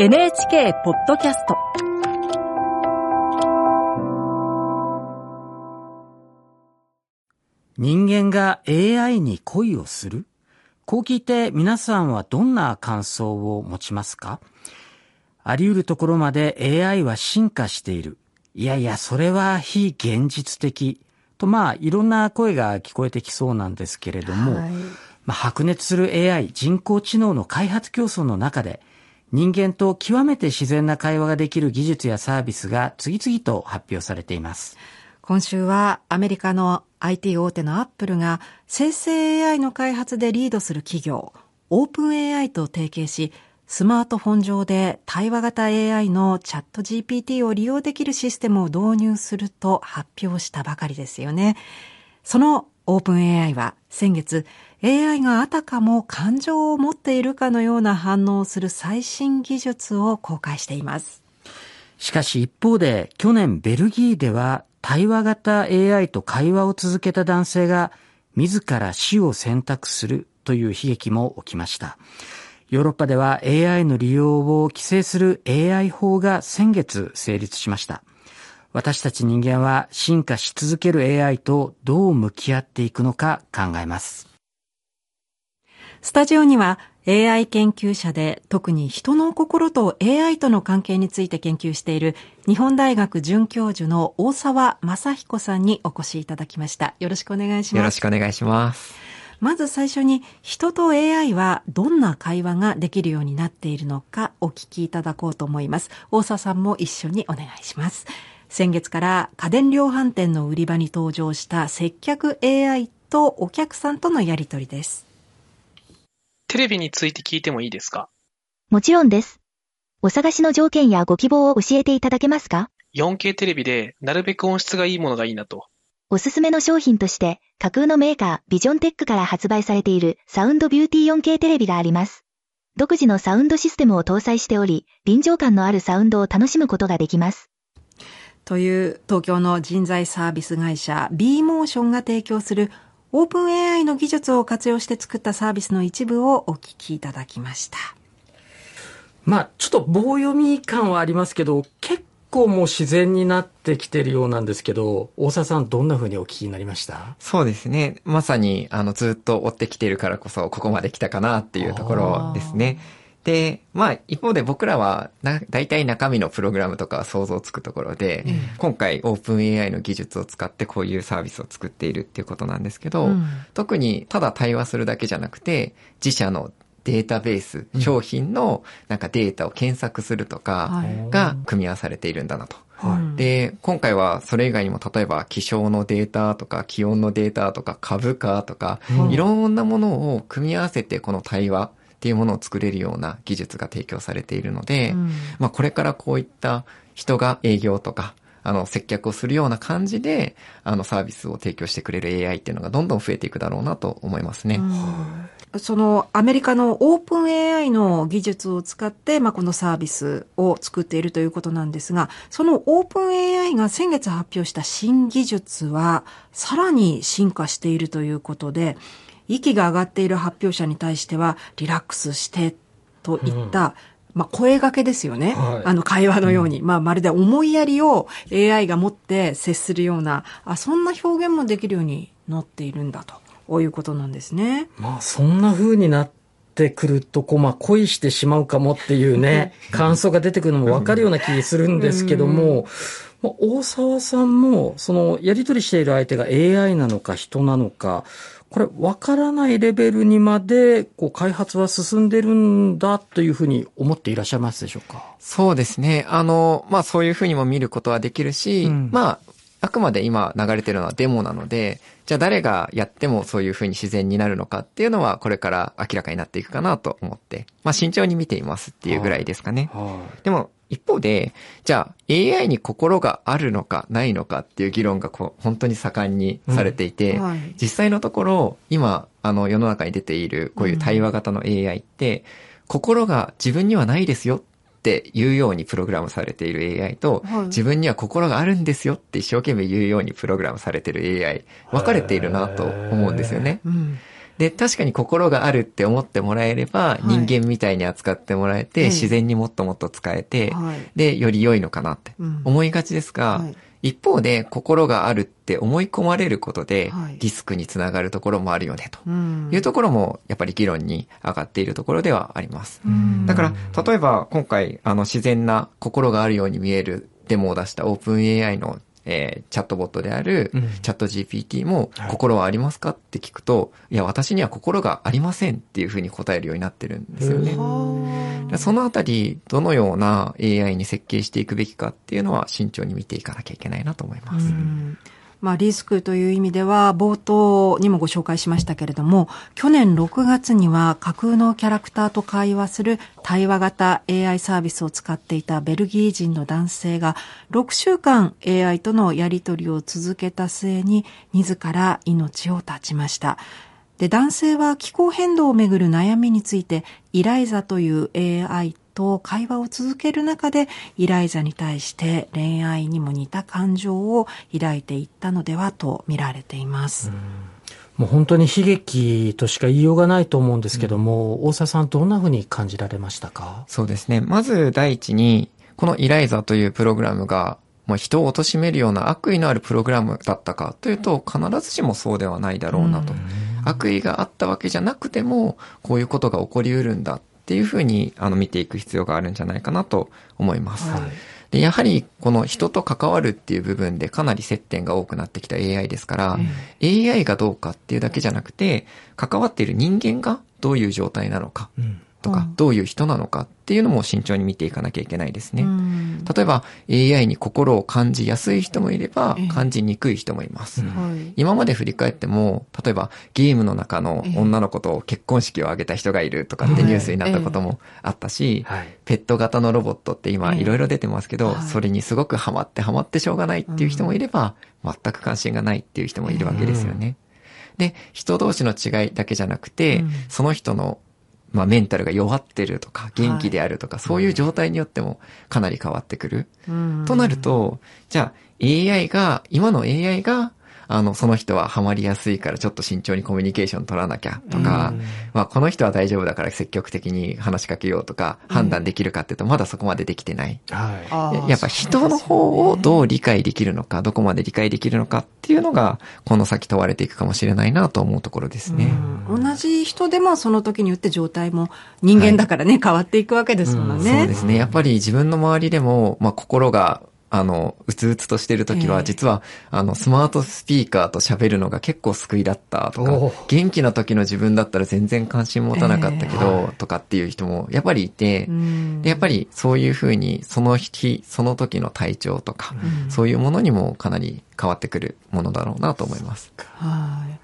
NHK ポッドキャスト。人間が AI に恋をする？こう聞いて皆さんはどんな感想を持ちますか？あり得るところまで AI は進化している。いやいや、それは非現実的。と、まあ、いろんな声が聞こえてきそうなんですけれども、はい、まあ、白熱する AI、人工知能の開発競争の中で、人間と極めて自然な会話ができる技術やサービスが次々と発表されています。今週はアメリカの IT 大手のアップルが生成 AI の開発でリードする企業、オープン AI と提携し、スマートフォン上で対話型 AI のチャット GPT を利用できるシステムを導入すると発表したばかりですよね。そのオープン AI は先月 AI があたかも感情を持っているかのような反応をする最新技術を公開しています。しかし一方で去年ベルギーでは対話型 AI と会話を続けた男性が自ら死を選択するという悲劇も起きました。ヨーロッパでは AI の利用を規制する AI 法が先月成立しました。私たち人間は進化し続ける AI とどう向き合っていくのか考えます。スタジオには AI 研究者で特に人の心と AI との関係について研究している日本大学准教授の大沢正彦さんにお越しいただきました。よろしくお願いします。よろしくお願いします。まず最初に人と AI はどんな会話ができるようになっているのかお聞きいただこうと思います。大沢さんも一緒にお願いします。先月から家電量販店の売り場に登場した接客 AI とお客さんとのやりとりです。テレビについて聞いてもいいですか？もちろんです。お探しの条件やご希望を教えていただけますか ?4K テレビでなるべく音質がいいものがいいなと。おすすめの商品として、架空のメーカービジョンテックから発売されているサウンドビューティー 4K テレビがあります。独自のサウンドシステムを搭載しており、臨場感のあるサウンドを楽しむことができます。という東京の人材サービス会社 b モーションが提供するオープン AI の技術を活用して作ったサービスの一部をお聞きいただきました。まあ、ちょっと棒読み感はありますけど、結構もう自然になってきてるようなんですけど、大沢さんどんな風にお聞きになりました？そうですね。まさに、あの、ずっと追ってきているからこそ、ここまで来たかなっていうところですね。で、まあ、一方で僕らは、な、大体中身のプログラムとか想像つくところで、うん、今回オープン AI の技術を使ってこういうサービスを作っているっていうことなんですけど、うん、特にただ対話するだけじゃなくて、自社のデータベース、商品のなんかデータを検索するとかが組み合わされているんだなと。はい、で、今回はそれ以外にも例えば気象のデータとか気温のデータとか株価とか、いろんなものを組み合わせてこの対話っていうものを作れるような技術が提供されているので、うん、まあこれからこういった人が営業とか、あの、接客をするような感じで、あの、サービスを提供してくれる AI っていうのがどんどん増えていくだろうなと思いますね。うん。そのアメリカのオープン AI の技術を使って、まあ、このサービスを作っているということなんですが、そのオープン AI が先月発表した新技術は、さらに進化しているということで、息が上がっている発表者に対しては、リラックスしてといった、うんまあ、声掛けですよね。はい、あの会話のように。うん、まあ、まるで思いやりを AI が持って接するような、あ、そんな表現もできるようになっているんだと。こういうことなんですね。まあ、そんな風になってくると、こう、まあ、恋してしまうかもっていうね、感想が出てくるのもわかるような気するんですけども、まあ、大沢さんも、その、やり取りしている相手が AI なのか人なのか、これ、わからないレベルにまで、こう、開発は進んでるんだというふうに思っていらっしゃいますでしょうか？そうですね。あの、まあ、そういうふうにも見ることはできるし、うん、まあ、あくまで今流れてるのはデモなので、じゃあ誰がやってもそういうふうに自然になるのかっていうのはこれから明らかになっていくかなと思って、まあ慎重に見ていますっていうぐらいですかね。でも一方で、じゃあ AI に心があるのかないのかっていう議論がこう本当に盛んにされていて、うん。はい、実際のところ今あの世の中に出ているこういう対話型の AI って、心が自分にはないですよって言うようにプログラムされている AI と、はい、自分には心があるんですよって一生懸命言うようにプログラムされている AI、分かれているなと思うんですよね。で、確かに心があるって思ってもらえれば、い。人間みたいに扱ってもらえて、ええ自然にもっともっと使えて、はい。で、より良いのかなってうん。思いがちですが、はい一方で心があるって思い込まれることではい、リスクにつながるところもあるよね、と。うん。いうところも、やっぱり議論に上がっているところではあります。うん。だから、例えば今回、あの、自然な心があるように見えるデモを出したオープン AI の、えーチャットボットであるうんチャット GPT もはい心はありますかって聞くと、いや、私には心がありませんっていうふうに答えるようになってるんですよね。はあそのあたり、どのような AI に設計していくべきかっていうのは慎重に見ていかなきゃいけないなと思います。まあ、リスクという意味では、冒頭にもご紹介しましたけれども、去年6月には架空のキャラクターと会話する対話型 AI サービスを使っていたベルギー人の男性が、6週間 AI とのやり取りを続けた末に、自ら命を絶ちました。で、男性は気候変動をめぐる悩みについて、イライザという AI と会話を続ける中で、イライザに対して恋愛にも似た感情を抱いていったのではと見られています。もう本当に悲劇としか言いようがないと思うんですけども、大沢さんどんなふうに感じられましたか？そうですね。まず第一に、このイライザというプログラムが、まあ、人を貶めるような悪意のあるプログラムだったかというと、必ずしもそうではないだろうなと。悪意があったわけじゃなくても、こういうことが起こりうるんだっていうふうに、あの、見ていく必要があるんじゃないかなと思います。はい。で、やはり、この人と関わるっていう部分でかなり接点が多くなってきた AI ですから、AI がどうかっていうだけじゃなくて、関わっている人間がどういう状態なのか。うんとか、うん。どういう人なのかっていうのも慎重に見ていかなきゃいけないですね。うん。例えば AI に心を感じやすい人もいればええ、感じにくい人もいます。うん。はい。今まで振り返っても、例えばゲームの中のええ。女の子と結婚式を挙げた人がいるとかってニュースになったこともあったし、はい。ペット型のロボットって今ええ。いろいろ出てますけど、はい。それにすごくハマってハマってしょうがないっていう人もいれば、全く関心がないっていう人もいるわけですよね。で、人同士の違いだけじゃなくて、うん。その人のまあ、メンタルが弱ってるとか、元気であるとか、そういう状態によってもかなり変わってくる。うん。となると、じゃあ AI が、今の AI が、あの、その人はハマりやすいからちょっと慎重にコミュニケーション取らなきゃとか、うん。まあこの人は大丈夫だから積極的に話しかけようとか判断できるかっていうとまだそこまでできてない。やっぱ人の方をどう理解できるのか、どこまで理解できるのかっていうのが、この先問われていくかもしれないなと思うところですね。うん。同じ人でもその時によって状態も人間だからね、変わっていくわけですもんね。そうですね。やっぱり自分の周りでも、まあ、心が、あの、うつうつとしてる時は、ええ。実は、あの、スマートスピーカーと喋るのが結構救いだったとおか、元気な時の自分だったら全然関心持たなかったけえど、とかっていう人もやっぱりいて、やっぱりそういうふうに、その日、その時の体調とか、うん。そういうものにもかなり変わってくるものだろうなと思います。はい。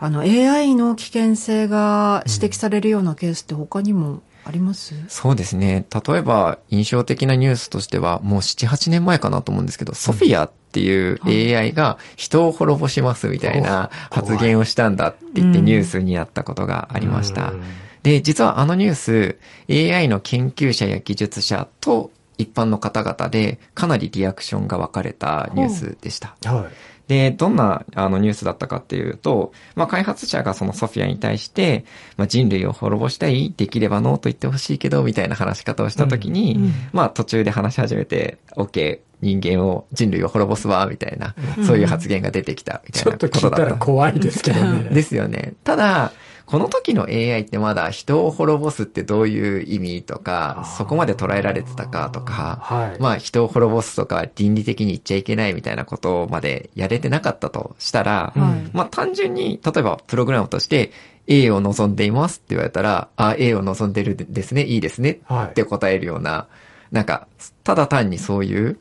あの、AI の危険性が指摘されるようなケースって他にもあります、そうですね。例えば、印象的なニュースとしては、もう7、8年前かなと思うんですけど、ソフィアっていう AI が人を滅ぼしますみたいなお発言をしたんだって言ってうんニュースになったことがありましたうん。で、実はあのニュース、AI の研究者や技術者と一般の方々でかなりリアクションが分かれたニュースでした。はい。で、どんなあのニュースだったかっていうと、まあ開発者がそのソフィアに対して、まあ人類を滅ぼしたいできればノーと言ってほしいけど、みたいな話し方をしたときに、うんうん。まあ途中で話し始めて、OK、人間を、人類を滅ぼすわ、みたいな、そういう発言が出てきた、みたいなちょっと聞いたら怖いですけどね。ですよね。ただ、この時の AI ってまだ人を滅ぼすってどういう意味とか、そこまで捉えられてたかとか、はい。まあ人を滅ぼすとか倫理的に言っちゃいけないみたいなことまでやれてなかったとしたら、うんはいまあ単純に、例えばプログラムとして A を望んでいますって言われたら、あ、A を望んでるですね、いいですねはいって答えるような、なんか、ただ単にそういう、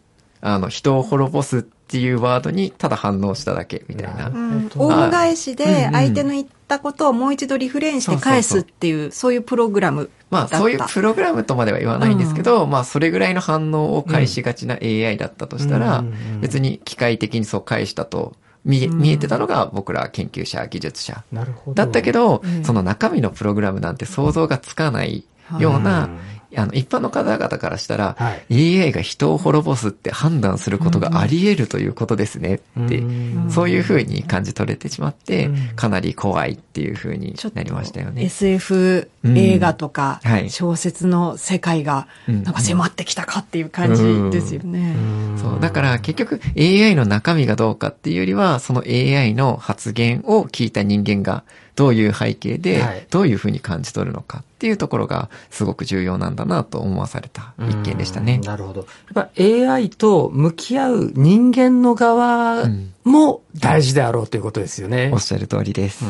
あの、人を滅ぼすっていうワードにただ反応しただけみたいな。うん、本当オウム返しうんうんで相手の言ったことをもう一度リフレインして返すっていう、そう。いうプログラムだった。まあそういうプログラムとまでは言わないんですけど、まあそれぐらいの反応を返しがちな AI だったとしたら、うん。うんうん別に機械的にそう返したと見えうん。見えてたのが僕ら研究者、技術者なるほど。だったけどうん、その中身のプログラムなんて想像がつかないようなあの、一般の方々からしたら、はい AI が人を滅ぼすって判断することがあり得るということですねって、うんそういうふうに感じ取れてしまってうん、かなり怖いっていうふうにちょっとなりましたよね。SF うん映画とかはい小説の世界がうんなんか迫ってきたかっていう感じですよね。そう。だから結局 AI の中身がどうかっていうよりは、その AI の発言を聞いた人間がどういう背景ではい、どういうふうに感じ取るのかっていうところがすごく重要なんだなと思わされた一件でしたねうん。なるほど。やっぱ AI と向き合う人間の側うんも大事であろうということですよねおっ。しゃる通りです。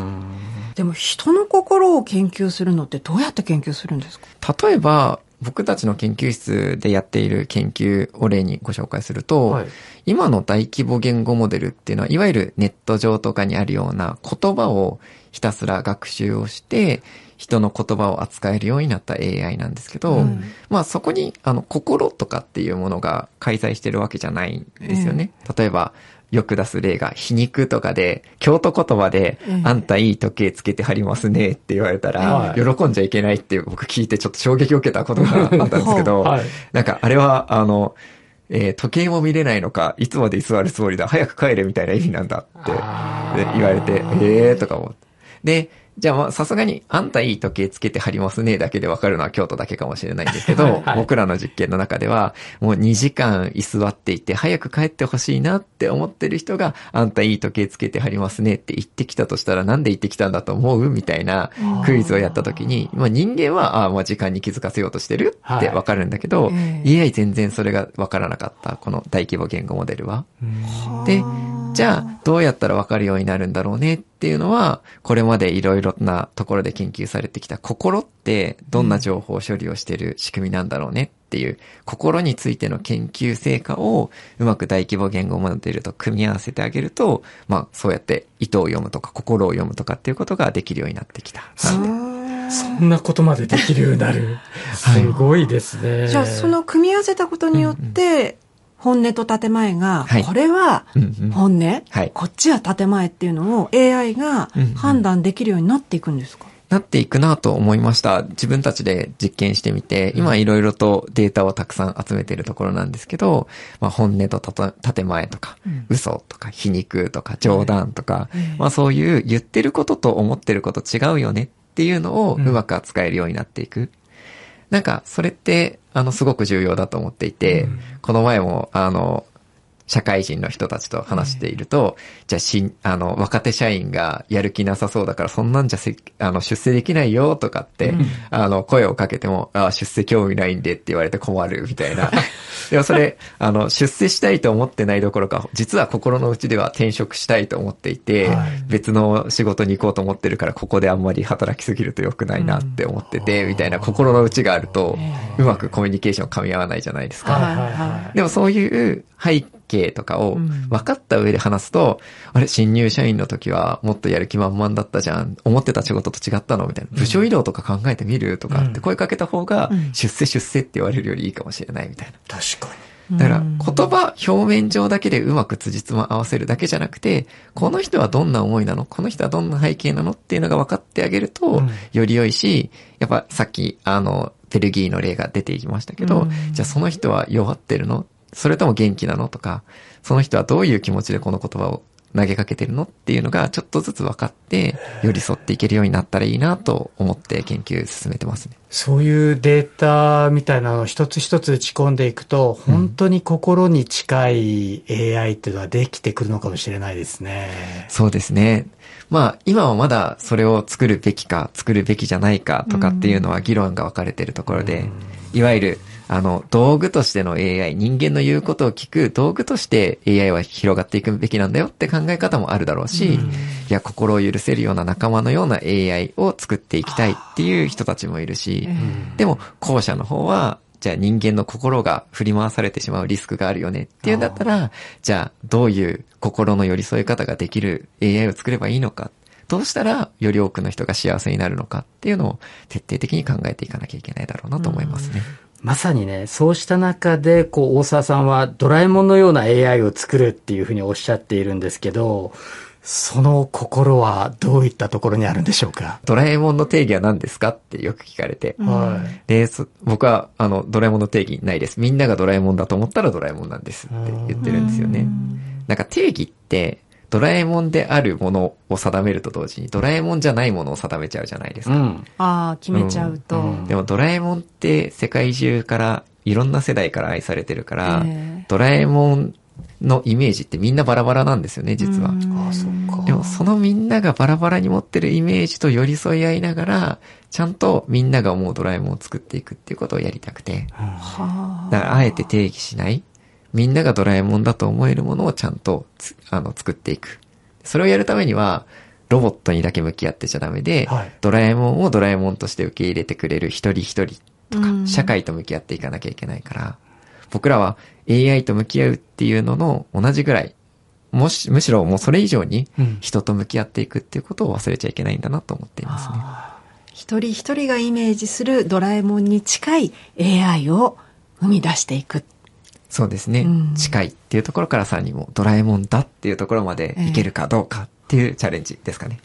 でも人の心を研究するのってどうやって研究するんですか？例えば、僕たちの研究室でやっている研究を例にご紹介すると、はい。今の大規模言語モデルっていうのは、いわゆるネット上とかにあるような言葉をひたすら学習をして、人の言葉を扱えるようになった AI なんですけど、うん。まあそこに、あの、心とかっていうものが介在してるわけじゃないんですよね。例えば、よく出す例が、皮肉とかで、京都言葉でええ、あんたいい時計つけてはりますねって言われたら、はい。喜んじゃいけないって僕聞いてちょっと衝撃を受けたことがあったんですけど、はい。なんかあれは、あの、えー時計も見れないのか、いつまで居座るつもりだ、早く帰れみたいな意味なんだって言われて、ええーとか思って。で、じゃあまあさすがに、あんたいい時計つけて貼りますねだけでわかるのは京都だけかもしれないんですけど、はい僕らの実験の中では、もう2時間居座っていて、早く帰ってほしいなって思ってる人が、あんたいい時計つけて貼りますねって言ってきたとしたら、なんで言ってきたんだと思うみたいなクイズをやった時に、まあ人間は、ああ、まあ時間に気づかせようとしてるってわかるんだけど、ええ。AI 全然それがわからなかった、この大規模言語モデルは。で、じゃあ、どうやったらわかるようになるんだろうねっていうのは、これまでいろいろなところで研究されてきた心ってどんな情報処理をしている仕組みなんだろうねっていう、心についての研究成果をうまく大規模言語モデルと組み合わせてあげると、まあ、そうやって意図を読むとか心を読むとかっていうことができるようになってきた。そんなことまでできるようになる。すごいですね。じゃあその組み合わせたことによって、本音と建前が、はい。これはうんうん。本音、はい。こっちは建前っていうのを AI がうんうん。判断できるようになっていくんですか、なっていくなと思いました。自分たちで実験してみて、今いろいろとデータをたくさん集めているところなんですけど、まあ、本音と建前とか、嘘とか皮肉とか冗談とか、まあそういう言ってることと思ってること違うよねっていうのをうまく扱えるようになっていく。なんか、それって、あの、すごく重要だと思っていて、この前も、あの、社会人の人たちと話していると、じゃあ、しん、あの、若手社員がやる気なさそうだから、そんなんじゃせ、あの、出世できないよとかって、あの、声をかけても、あ出世興味ないんでって言われて困るみたいな。でもそれ、あの、出世したいと思ってないどころか、実は心の内では転職したいと思っていて、はい。別の仕事に行こうと思ってるから、ここであんまり働きすぎると良くないなって思ってて、みたいな心の内があると、うまくコミュニケーション噛み合わないじゃないですか。はいはいはでもそういう背景とかを分かった上で話すと、あれ、新入社員の時はもっとやる気満々だったじゃん。思ってた仕事と違ったのみたいな。部署移動とか考えてみるとかって声かけた方が、出世出世って言われるよりいいかもしれないみたいな。い。確かに。だから言葉表面上だけでうまく辻褄合わせるだけじゃなくて、この人はどんな思いなの？この人はどんな背景なの？っていうのが分かってあげるとうん、より良いし、やっぱさっき、あの、ベルギーの例が出てきましたけど、じゃあその人は弱ってるの？それとも元気なの？とか、その人はどういう気持ちでこの言葉を投げかけてるの？っていうのがちょっとずつ分かって、寄り添っていけるようになったらいいなと思って研究進めてますね。そういうデータみたいなのを一つ一つ打ち込んでいくと、本当に心に近い AI っていうのはできてくるのかもしれないですね。そうですね。まあ、今はまだそれを作るべきか、作るべきじゃないかとかっていうのは議論が分かれているところで、いわゆる、あの、道具としての AI、人間の言うことを聞く道具として AI は広がっていくべきなんだよって考え方もあるだろうし、いや、心を許せるような仲間のような AI を作っていきたいっていう人たちもいるし、でも、後者の方は、じゃあ人間の心が振り回されてしまうリスクがあるよねっていうんだったら、じゃあどういう心の寄り添い方ができる AI を作ればいいのか。どうしたらより多くの人が幸せになるのかっていうのを徹底的に考えていかなきゃいけないだろうなと思いますね。まさにね、そうした中で、こう、大沢さんはドラえもんのような AI を作るっていうふうにおっしゃっているんですけど、その心はどういったところにあるんでしょうか？ドラえもんの定義は何ですかってよく聞かれて。はい。で、そ僕は、あの、ドラえもんの定義ないです。みんながドラえもんだと思ったらドラえもんなんですって言ってるんですよね。なんか定義って、ドラえもんであるものを定めると同時に、ドラえもんじゃないものを定めちゃうじゃないですか。うん。ああ、決めちゃうと。うんでもドラえもんって世界中から、いろんな世代から愛されてるから、ええドラえもんのイメージってみんなバラバラなんですよね、実は。ああ、そっか。でもそのみんながバラバラに持ってるイメージと寄り添い合いながら、ちゃんとみんなが思うドラえもんを作っていくっていうことをやりたくて。はだからあえて定義しない。みんながドラえもんだと思えるものをちゃんとつあの作っていく。それをやるためには、ロボットにだけ向き合ってちゃダメで、はいドラえもんをドラえもんとして受け入れてくれる一人一人とか、うん社会と向き合っていかなきゃいけないから、僕らは AI と向き合うっていうのの同じぐらい、もし、むしろもうそれ以上にうん人と向き合っていくっていうことを忘れちゃいけないんだなと思っていますね。一人一人がイメージするドラえもんに近い AI を生み出していく。そうですね。うん近いっていうところからさらにもドラえもんだっていうところまでいけるかどうかっていうチャレンジですかね。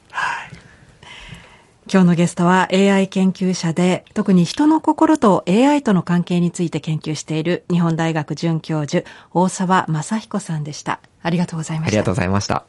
今日のゲストは AI 研究者で、特に人の心と AI との関係について研究している日本大学准教授、大沢正彦さんでした。ありがとうございました。ありがとうございました。